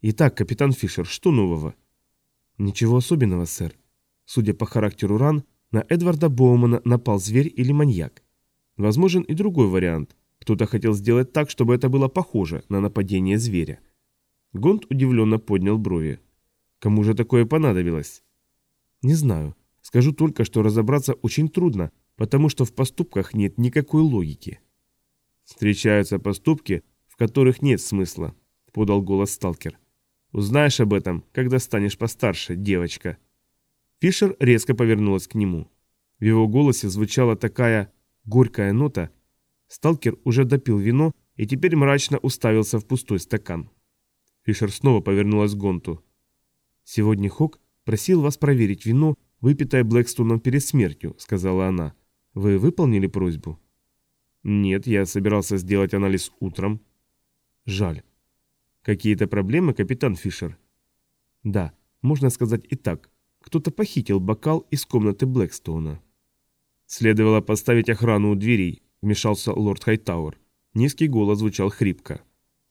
Итак, капитан Фишер, что нового? Ничего особенного, сэр. Судя по характеру ран, на Эдварда Боумана напал зверь или маньяк. Возможен и другой вариант. Кто-то хотел сделать так, чтобы это было похоже на нападение зверя. Гонт удивленно поднял брови. Кому же такое понадобилось? Не знаю. Скажу только, что разобраться очень трудно, потому что в поступках нет никакой логики. Встречаются поступки, в которых нет смысла, подал голос сталкер. Узнаешь об этом, когда станешь постарше, девочка. Фишер резко повернулась к нему. В его голосе звучала такая горькая нота. Сталкер уже допил вино и теперь мрачно уставился в пустой стакан. Фишер снова повернулась к Гонту. «Сегодня Хок просил вас проверить вино, выпитое Блэкстоном перед смертью», — сказала она. «Вы выполнили просьбу?» «Нет, я собирался сделать анализ утром». «Жаль. Какие-то проблемы, капитан Фишер? Да, можно сказать и так. Кто-то похитил бокал из комнаты Блэкстоуна. Следовало поставить охрану у дверей, вмешался лорд Хайтауэр. Низкий голос звучал хрипко.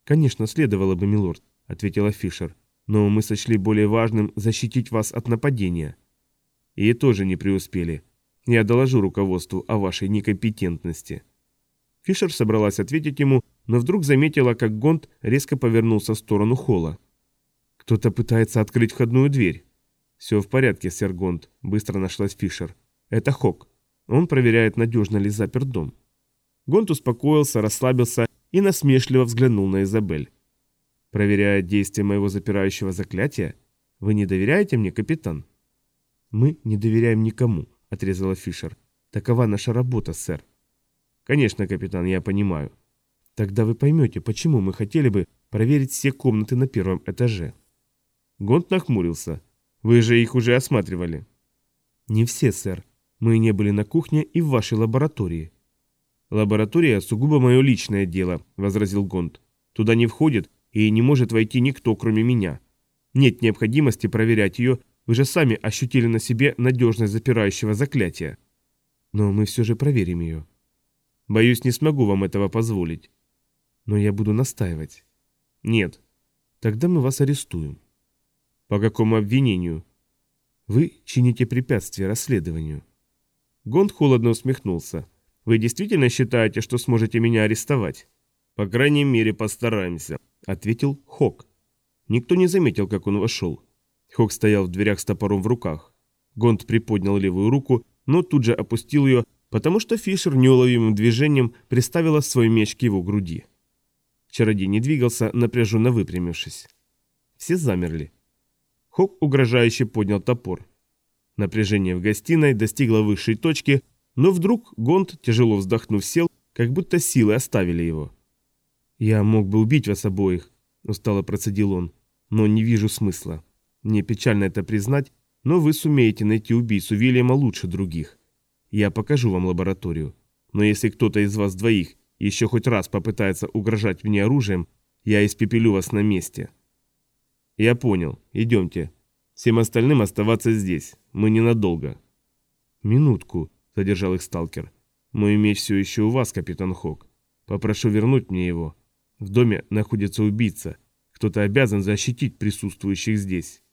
«Конечно, следовало бы, милорд», — ответила Фишер. «Но мы сочли более важным защитить вас от нападения». И тоже не преуспели. Я доложу руководству о вашей некомпетентности. Фишер собралась ответить ему, но вдруг заметила, как Гонт резко повернулся в сторону холла. «Кто-то пытается открыть входную дверь». «Все в порядке, сэр Гонт», — быстро нашлась Фишер. «Это Хок. Он проверяет, надежно ли заперт дом». Гонт успокоился, расслабился и насмешливо взглянул на Изабель. «Проверяя действие моего запирающего заклятия? Вы не доверяете мне, капитан?» «Мы не доверяем никому», — отрезала Фишер. «Такова наша работа, сэр». «Конечно, капитан, я понимаю. Тогда вы поймете, почему мы хотели бы проверить все комнаты на первом этаже». Гонт нахмурился. «Вы же их уже осматривали». «Не все, сэр. Мы не были на кухне и в вашей лаборатории». «Лаборатория сугубо мое личное дело», — возразил Гонт. «Туда не входит и не может войти никто, кроме меня. Нет необходимости проверять ее, вы же сами ощутили на себе надежность запирающего заклятия». «Но мы все же проверим ее». Боюсь, не смогу вам этого позволить. Но я буду настаивать. Нет. Тогда мы вас арестуем. По какому обвинению? Вы чините препятствие расследованию. Гонд холодно усмехнулся. Вы действительно считаете, что сможете меня арестовать? По крайней мере, постараемся, ответил Хок. Никто не заметил, как он вошел. Хок стоял в дверях с топором в руках. Гонд приподнял левую руку, но тут же опустил ее, потому что Фишер неуловимым движением приставила свой меч к его груди. Чародей не двигался, напряженно выпрямившись. Все замерли. Хок угрожающе поднял топор. Напряжение в гостиной достигло высшей точки, но вдруг Гонд, тяжело вздохнув, сел, как будто силы оставили его. «Я мог бы убить вас обоих», — устало процедил он, — «но не вижу смысла. Мне печально это признать, но вы сумеете найти убийцу Вильяма лучше других. Я покажу вам лабораторию. Но если кто-то из вас двоих еще хоть раз попытается угрожать мне оружием, я испепелю вас на месте. Я понял. Идемте. Всем остальным оставаться здесь. Мы ненадолго. Минутку, задержал их сталкер. Мой меч все еще у вас, капитан Хок. Попрошу вернуть мне его. В доме находится убийца. Кто-то обязан защитить присутствующих здесь.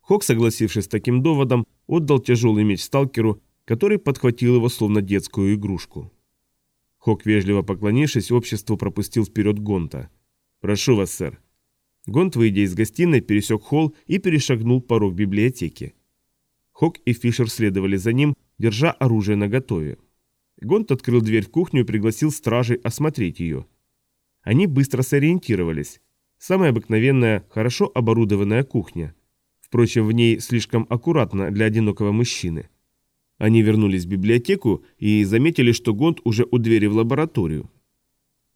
Хок, согласившись с таким доводом, отдал тяжелый меч сталкеру который подхватил его словно детскую игрушку. Хок, вежливо поклонившись, обществу пропустил вперед Гонта. «Прошу вас, сэр». Гонт, выйдя из гостиной, пересек холл и перешагнул порог библиотеки. Хок и Фишер следовали за ним, держа оружие наготове. Гонт открыл дверь в кухню и пригласил стражей осмотреть ее. Они быстро сориентировались. Самая обыкновенная, хорошо оборудованная кухня. Впрочем, в ней слишком аккуратно для одинокого мужчины. Они вернулись в библиотеку и заметили, что Гонд уже у двери в лабораторию.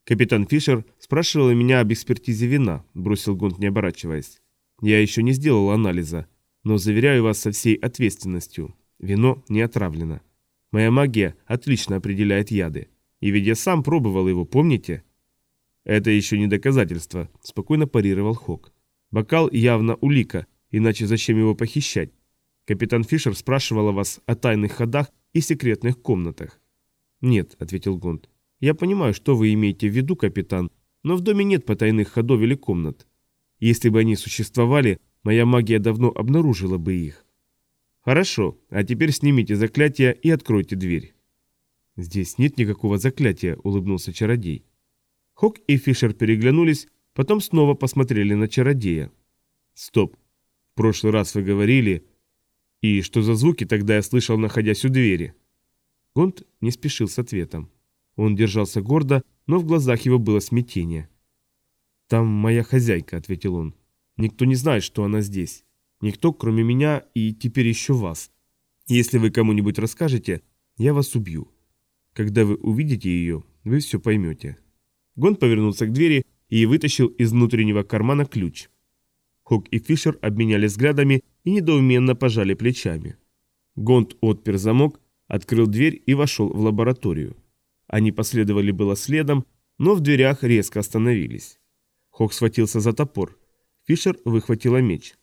«Капитан Фишер спрашивал меня об экспертизе вина», – бросил Гонд, не оборачиваясь. «Я еще не сделал анализа, но заверяю вас со всей ответственностью. Вино не отравлено. Моя магия отлично определяет яды. И ведь я сам пробовал его, помните?» «Это еще не доказательство», – спокойно парировал Хок. «Бокал явно улика, иначе зачем его похищать? Капитан Фишер спрашивала вас о тайных ходах и секретных комнатах. «Нет», — ответил Гонд. «Я понимаю, что вы имеете в виду, капитан, но в доме нет потайных ходов или комнат. Если бы они существовали, моя магия давно обнаружила бы их. Хорошо, а теперь снимите заклятие и откройте дверь. Здесь нет никакого заклятия, улыбнулся чародей. Хок и Фишер переглянулись, потом снова посмотрели на чародея. Стоп. В прошлый раз вы говорили... И что за звуки тогда я слышал, находясь у двери? Гонт не спешил с ответом. Он держался гордо, но в глазах его было смятение. «Там моя хозяйка», — ответил он. «Никто не знает, что она здесь. Никто, кроме меня и теперь еще вас. Если вы кому-нибудь расскажете, я вас убью. Когда вы увидите ее, вы все поймете». Гон повернулся к двери и вытащил из внутреннего кармана ключ. Хок и Фишер обменялись взглядами и недоуменно пожали плечами. Гонт отпер замок, открыл дверь и вошел в лабораторию. Они последовали было следом, но в дверях резко остановились. Хок схватился за топор. Фишер выхватила меч.